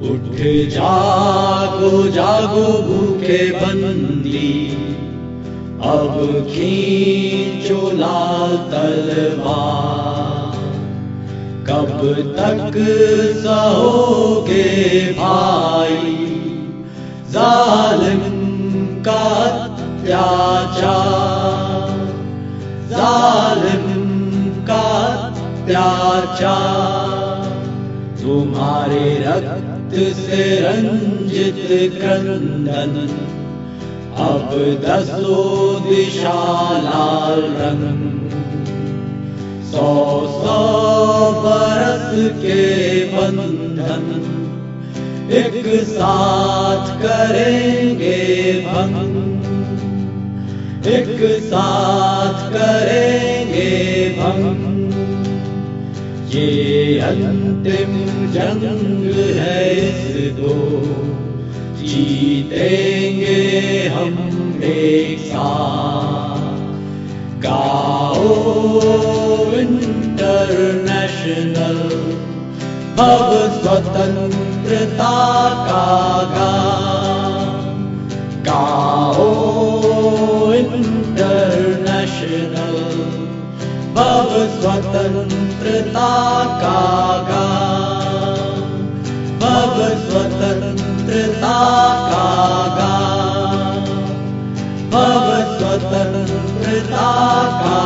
उठ जागो जागो भूखे बंदी। अब खींचो लाल तलवार। कब तक सहोगे भाई? जालिम का अत्याचार। जालिम का अत्याचार तुम्हारे रक्त से रंजित क्रंदन, अब दसो दिशा लाल रंग। सौ सौ बरस के बंधन, एक साथ करेंगे भंग। एक साथ करेंगे भंग। ये अंतिम जंग है दो जीतेंगे हम एक गाओ इंटरनेशनल। भव स्वतंत्रता का गान। गाओ इंटरनेशनल भव स्वतंत्रता का गान भव स्वतंत्रता का गान भव स्वतंत्रता का